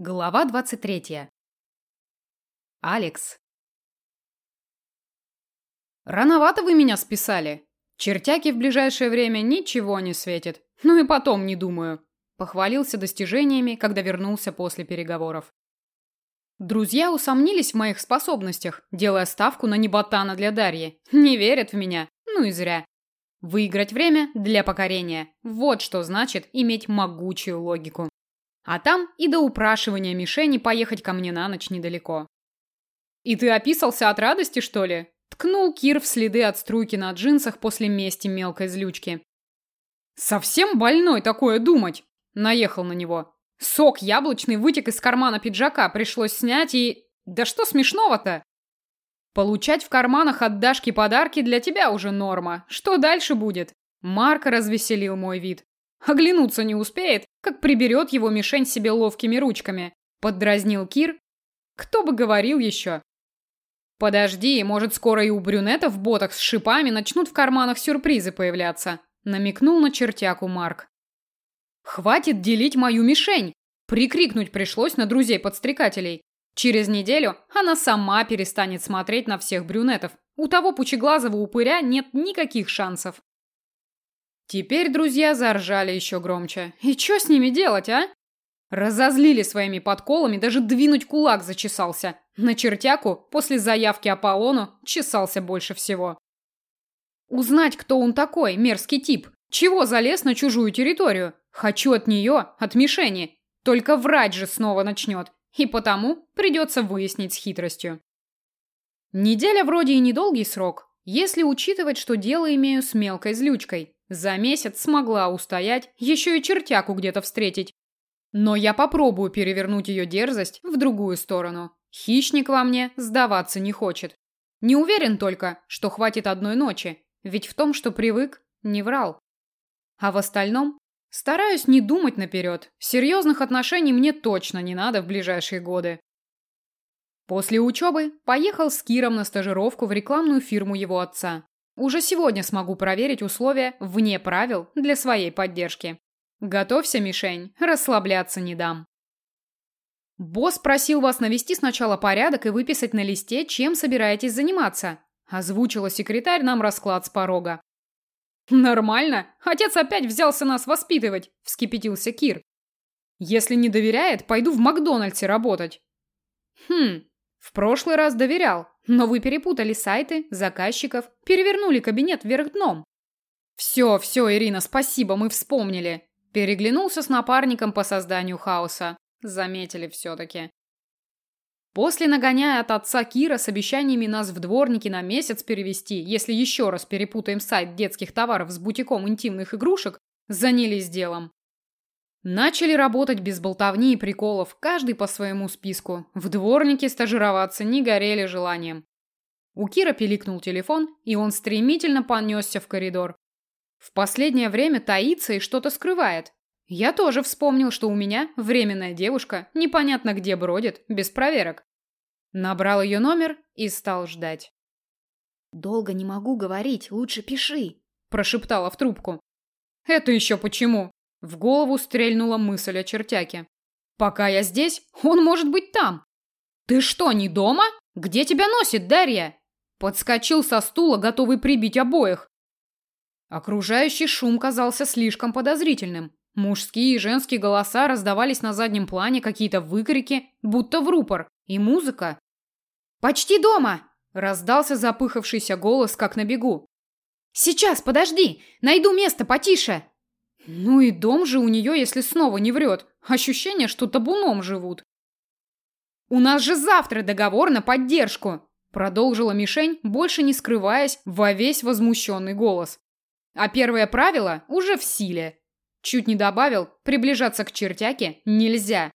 Глава 23. Алекс. Рановато вы меня списали. Чертяки в ближайшее время ничего не светит. Ну и потом не думаю. Похвалился достижениями, когда вернулся после переговоров. Друзья усомнились в моих способностях, делая ставку на неботана для Дарьи. Не верят в меня. Ну и зря. Выиграть время для покорения. Вот что значит иметь могучую логику. А там и до упрашивания мишени поехать ко мне на ночь недалеко. «И ты описался от радости, что ли?» Ткнул Кир в следы от струйки на джинсах после мести мелкой злючки. «Совсем больной такое думать!» Наехал на него. Сок яблочный вытек из кармана пиджака, пришлось снять и... Да что смешного-то? Получать в карманах от Дашки подарки для тебя уже норма. Что дальше будет? Марка развеселил мой вид. Оглянуться не успеет, как приберет его мишень себе ловкими ручками. Поддразнил Кир. Кто бы говорил еще? Подожди, может, скоро и у брюнетов в ботах с шипами начнут в карманах сюрпризы появляться. Намекнул на чертяку Марк. Хватит делить мою мишень. Прикрикнуть пришлось на друзей-подстрекателей. Через неделю она сама перестанет смотреть на всех брюнетов. У того пучеглазого упыря нет никаких шансов. Теперь друзья заржали еще громче. И что с ними делать, а? Разозлили своими подколами, даже двинуть кулак зачесался. На чертяку после заявки Аполлону чесался больше всего. Узнать, кто он такой, мерзкий тип. Чего залез на чужую территорию? Хочу от нее, от мишени. Только врать же снова начнет. И потому придется выяснить с хитростью. Неделя вроде и недолгий срок, если учитывать, что дело имею с мелкой злючкой. За месяц смогла устоять, еще и чертяку где-то встретить. Но я попробую перевернуть ее дерзость в другую сторону. Хищник во мне сдаваться не хочет. Не уверен только, что хватит одной ночи, ведь в том, что привык, не врал. А в остальном стараюсь не думать наперед. Серьезных отношений мне точно не надо в ближайшие годы. После учебы поехал с Киром на стажировку в рекламную фирму его отца. Уже сегодня смогу проверить условия вне правил для своей поддержки. Готовься, мишень, расслабляться не дам. Босс просил вас навести сначала порядок и выписать на листе, чем собираетесь заниматься. Озвучила секретарь нам расклад с порога. Нормально. Отец опять взялся нас воспитывать, вскипятился Кир. Если не доверяет, пойду в Макдональдсе работать. Хм, в прошлый раз доверял, но вы перепутали сайты, заказчиков, перевернули кабинет вверх дном. Все, все, Ирина, спасибо, мы вспомнили. Переглянулся с напарником по созданию хаоса. Заметили все-таки. После нагоняя от отца Кира с обещаниями нас в дворники на месяц перевести, если еще раз перепутаем сайт детских товаров с бутиком интимных игрушек, занялись делом. Начали работать без болтовни и приколов, каждый по своему списку. В дворнике стажироваться не горели желанием. У Кира пиликнул телефон, и он стремительно понесся в коридор. В последнее время таится и что-то скрывает. Я тоже вспомнил, что у меня временная девушка непонятно где бродит, без проверок. Набрал ее номер и стал ждать. «Долго не могу говорить, лучше пиши», – прошептала в трубку. «Это еще почему?» В голову стрельнула мысль о чертяке. «Пока я здесь, он может быть там». «Ты что, не дома? Где тебя носит, Дарья?» Подскочил со стула, готовый прибить обоих. Окружающий шум казался слишком подозрительным. Мужские и женские голоса раздавались на заднем плане, какие-то выкрики, будто в рупор, и музыка. «Почти дома!» – раздался запыхавшийся голос, как на бегу. «Сейчас, подожди! Найду место потише!» Ну и дом же у нее, если снова не врет. Ощущение, что табуном живут. «У нас же завтра договор на поддержку!» Продолжила мишень, больше не скрываясь во весь возмущенный голос. А первое правило уже в силе. Чуть не добавил, приближаться к чертяке нельзя.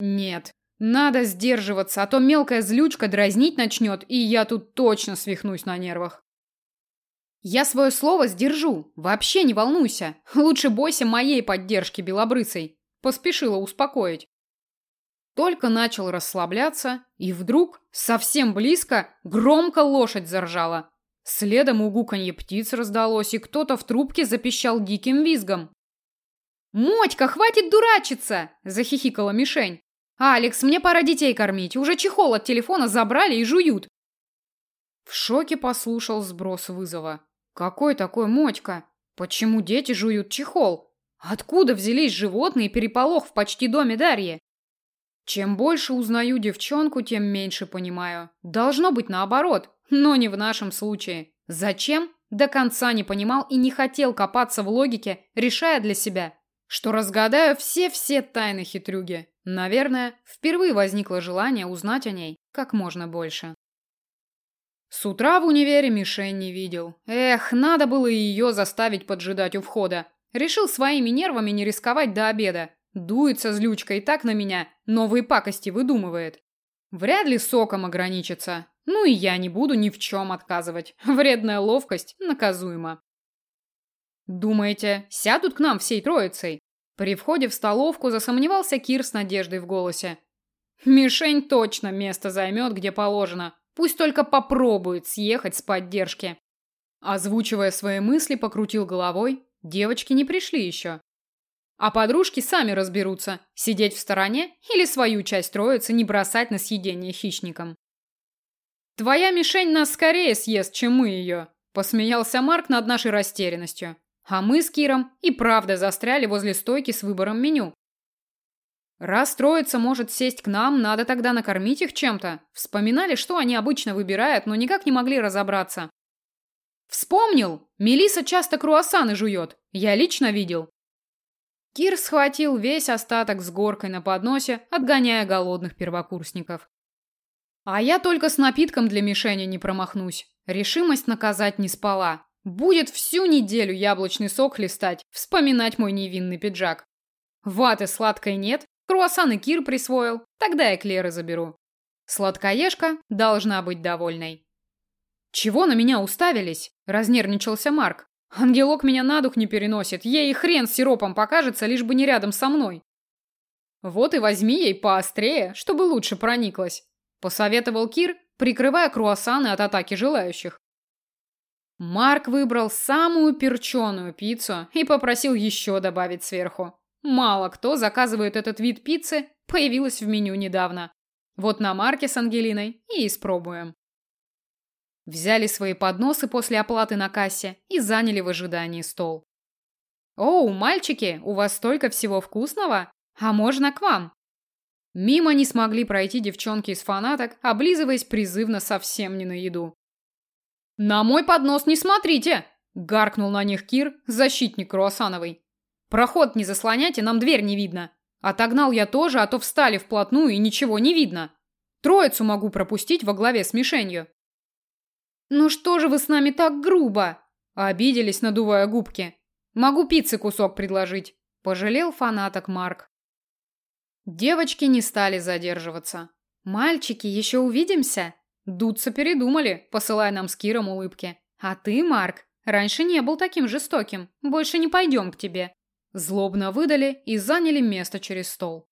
Нет, надо сдерживаться, а то мелкая злючка дразнить начнет, и я тут точно свихнусь на нервах. Я свое слово сдержу, вообще не волнуйся. Лучше бойся моей поддержки белобрысой. Поспешила успокоить. Только начал расслабляться, и вдруг, совсем близко, громко лошадь заржала. Следом угуканье птиц раздалось, и кто-то в трубке запищал диким визгом. «Мотька, хватит дурачиться!» – захихикала мишень. «Алекс, мне пора детей кормить. Уже чехол от телефона забрали и жуют». В шоке послушал сброс вызова. «Какой такой Мотька? Почему дети жуют чехол? Откуда взялись животные и переполох в почти доме Дарьи?» Чем больше узнаю девчонку, тем меньше понимаю. Должно быть наоборот, но не в нашем случае. Зачем? До конца не понимал и не хотел копаться в логике, решая для себя, что разгадаю все-все тайны хитрюги. Наверное, впервые возникло желание узнать о ней как можно больше. С утра в универе мишень не видел. Эх, надо было ее заставить поджидать у входа. Решил своими нервами не рисковать до обеда. Дуется злючка и так на меня, новые пакости выдумывает. Вряд ли соком ограничится. Ну и я не буду ни в чем отказывать. Вредная ловкость наказуема. Думаете, сядут к нам всей троицей? При входе в столовку засомневался Кир с надеждой в голосе. Мишень точно место займет, где положено. Пусть только попробует съехать с поддержки. Озвучивая свои мысли, покрутил головой. Девочки не пришли еще. А подружки сами разберутся, сидеть в стороне или свою часть троицы не бросать на съедение хищникам. «Твоя мишень нас скорее съест, чем мы ее», – посмеялся Марк над нашей растерянностью. А мы с Киром и правда застряли возле стойки с выбором меню. Раз троица может сесть к нам, надо тогда накормить их чем-то. Вспоминали, что они обычно выбирают, но никак не могли разобраться. Вспомнил! Мелиса часто круассаны жует. Я лично видел. Кир схватил весь остаток с горкой на подносе, отгоняя голодных первокурсников. А я только с напитком для мишени не промахнусь. Решимость наказать не спала. Будет всю неделю яблочный сок листать, вспоминать мой невинный пиджак. Ваты сладкой нет, круассаны Кир присвоил, тогда я Клеры заберу. Сладкоежка должна быть довольной. «Чего на меня уставились?» – разнервничался Марк. Ангелок меня на дух не переносит. Ей хрен с сиропом покажется, лишь бы не рядом со мной. Вот и возьми ей поострее, чтобы лучше прониклась, посоветовал Кир, прикрывая круассаны от атаки желающих. Марк выбрал самую перченую пиццу и попросил еще добавить сверху. Мало кто заказывает этот вид пиццы, появилась в меню недавно. Вот на Марке с Ангелиной и испробуем. Взяли свои подносы после оплаты на кассе и заняли в ожидании стол. «Оу, мальчики, у вас столько всего вкусного? А можно к вам?» Мимо не смогли пройти девчонки из фанаток, облизываясь призывно совсем не на еду. «На мой поднос не смотрите!» – гаркнул на них Кир, защитник Круассановой. «Проход не заслоняйте, нам дверь не видно. Отогнал я тоже, а то встали вплотную и ничего не видно. Троицу могу пропустить во главе с мишенью». «Ну что же вы с нами так грубо?» Обиделись, надувая губки. «Могу пиццы кусок предложить», – пожалел фанаток Марк. Девочки не стали задерживаться. «Мальчики, еще увидимся?» Дуться передумали, посылая нам с Киром улыбки. «А ты, Марк, раньше не был таким жестоким. Больше не пойдем к тебе». Злобно выдали и заняли место через стол.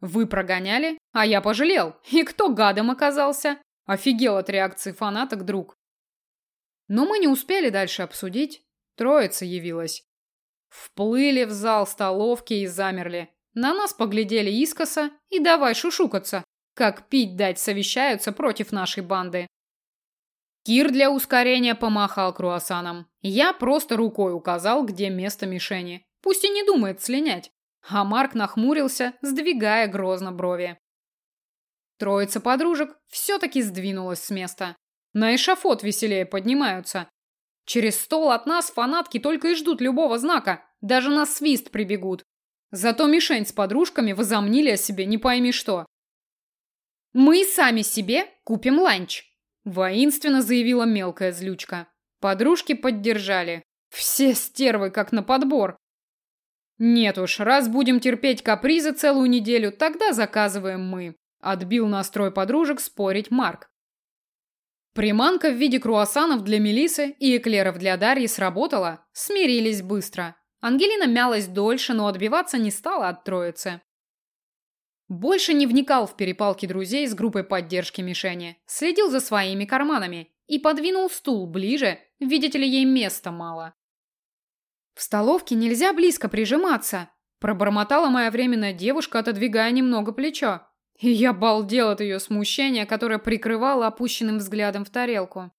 Вы прогоняли, а я пожалел. И кто гадом оказался? Офигел от реакции фанаток друг. Но мы не успели дальше обсудить. Троица явилась. Вплыли в зал столовки и замерли. На нас поглядели искоса и давай шушукаться, как пить дать совещаются против нашей банды. Кир для ускорения помахал круассаном. Я просто рукой указал, где место мишени. Пусть и не думает слинять. А Марк нахмурился, сдвигая грозно брови. Троица подружек все-таки сдвинулась с места. На эшафот веселее поднимаются. Через стол от нас фанатки только и ждут любого знака, даже на свист прибегут. Зато мишень с подружками возомнили о себе не пойми что. «Мы сами себе купим ланч», – воинственно заявила мелкая злючка. Подружки поддержали. Все стервы как на подбор. Нет уж, раз будем терпеть капризы целую неделю, тогда заказываем мы. Отбил настрой подружек спорить Марк. Приманка в виде круассанов для Мелисы и эклеров для Дарьи сработала, смирились быстро. Ангелина мялась дольше, но отбиваться не стала от троицы. Больше не вникал в перепалки друзей с группой поддержки мишени, следил за своими карманами и подвинул стул ближе, видите ли, ей места мало. В столовке нельзя близко прижиматься, Пробормотала моя временная девушка, отодвигая немного плечо. И я балдел от ее смущения, которое прикрывало опущенным взглядом в тарелку.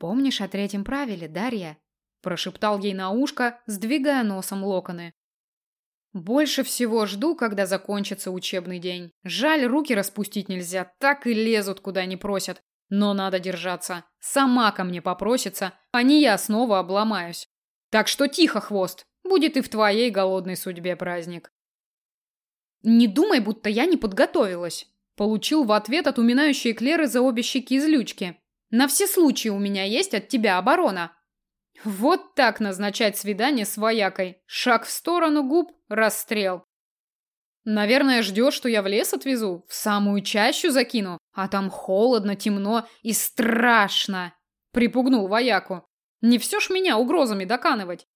«Помнишь о третьем правиле, Дарья?» Прошептал ей на ушко, сдвигая носом локоны. Больше всего жду, когда закончится учебный день. Жаль, руки распустить нельзя, так и лезут, куда не просят. Но надо держаться. Сама ко мне попросится, а не я снова обломаюсь. Так что тихо, хвост. Будет и в твоей голодной судьбе праздник. Не думай, будто я не подготовилась. Получил в ответ от уминающей Клеры за обе щеки злючки. На все случаи у меня есть от тебя оборона. Вот так назначать свидание с воякой. Шаг в сторону губ, расстрел. Наверное, ждешь, что я в лес отвезу, в самую чащу закину, а там холодно, темно и страшно. Припугнул вояку. Не все ж меня угрозами доканывать.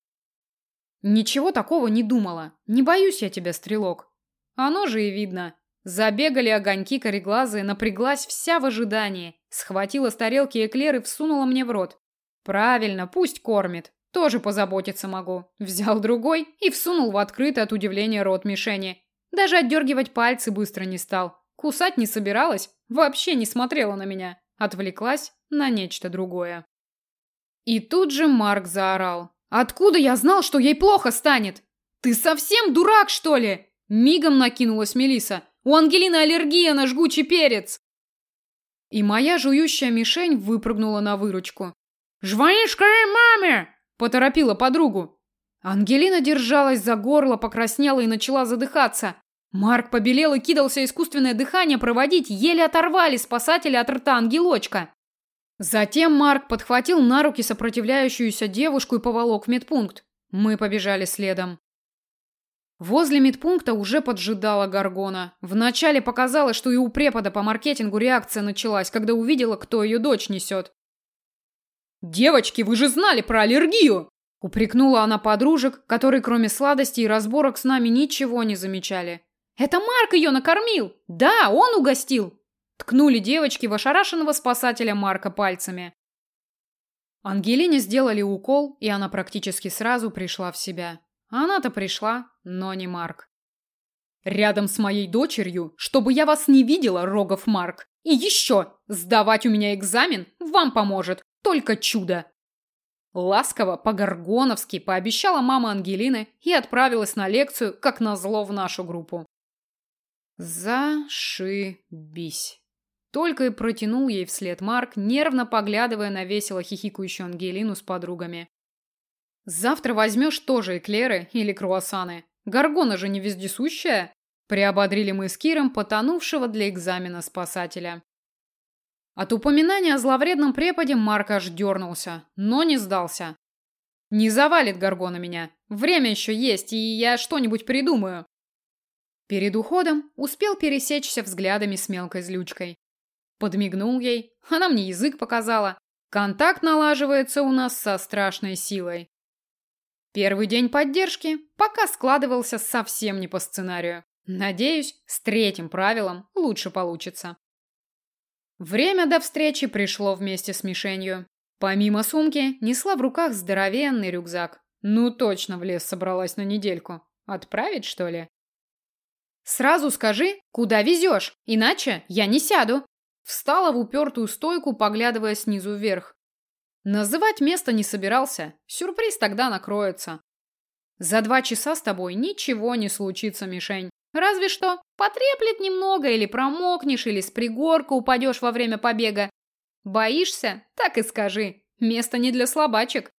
Ничего такого не думала. Не боюсь я тебя, стрелок. Оно же и видно. Забегали огоньки кореглазые, напряглась вся в ожидании. Схватила с тарелки эклер и всунула мне в рот. Правильно, пусть кормит. Тоже позаботиться могу. Взял другой и всунул в открытый от удивления рот мишени. Даже отдергивать пальцы быстро не стал. Кусать не собиралась, вообще не смотрела на меня. Отвлеклась на нечто другое. И тут же Марк заорал. «Откуда я знал, что ей плохо станет? Ты совсем дурак, что ли?» Мигом накинулась Мелиса. «У Ангелины аллергия на жгучий перец!» И моя жующая мишень выпрыгнула на выручку. «Жвани скорее маме!» – поторопила подругу. Ангелина держалась за горло, покраснела и начала задыхаться. Марк побелел и кидался искусственное дыхание проводить, еле оторвали спасателя от рта ангелочка. Затем Марк подхватил на руки сопротивляющуюся девушку и поволок в медпункт. Мы побежали следом. Возле медпункта уже поджидала Гаргона. Вначале показалось, что и у препода по маркетингу реакция началась, когда увидела, кто ее дочь несет. «Девочки, вы же знали про аллергию!» Упрекнула она подружек, которые кроме сладостей и разборок с нами ничего не замечали. «Это Марк ее накормил! Да, он угостил!» Ткнули девочки в ошарашенного спасателя Марка пальцами. Ангелине сделали укол, и она практически сразу пришла в себя. Она-то пришла, но не Марк. «Рядом с моей дочерью, чтобы я вас не видела, Рогов Марк. И еще, сдавать у меня экзамен вам поможет, только чудо. Ласково, по-горгоновски пообещала мама Ангелины и отправилась на лекцию, как назло в нашу группу. Зашибись. Только и протянул ей вслед Марк, нервно поглядывая на весело хихикающую Ангелину с подругами. Завтра возьмешь тоже эклеры или круассаны. Горгона же не вездесущая. Приободрили мы с Киром потонувшего для экзамена спасателя. От упоминания о зловредном преподе Марк аж дернулся, но не сдался. «Не завалит Гаргона меня. Время еще есть, и я что-нибудь придумаю». Перед уходом успел пересечься взглядами с мелкой злючкой. Подмигнул ей, она мне язык показала. Контакт налаживается у нас со страшной силой. Первый день поддержки пока складывался совсем не по сценарию. Надеюсь, с третьим правилом лучше получится. Время до встречи пришло вместе с мишенью. Помимо сумки, несла в руках здоровенный рюкзак. Ну точно в лес собралась на недельку. Отправить, что ли? Сразу скажи, куда везешь, иначе я не сяду. Встала в упертую стойку, поглядывая снизу вверх. Называть место не собирался. Сюрприз тогда накроется. За два часа с тобой ничего не случится, мишень. Разве что потреплет немного, или промокнешь, или с пригорка упадешь во время побега. Боишься? Так и скажи. Место не для слабачек.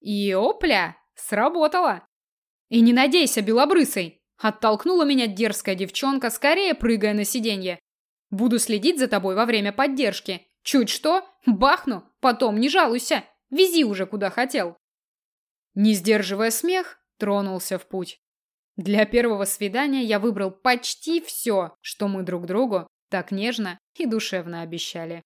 И опля, сработало. И не надейся, белобрысый. Оттолкнула меня дерзкая девчонка, скорее прыгая на сиденье. Буду следить за тобой во время поддержки. Чуть что, бахну, потом не жалуйся. Вези уже куда хотел. Не сдерживая смех, тронулся в путь. Для первого свидания я выбрал почти все, что мы друг другу так нежно и душевно обещали.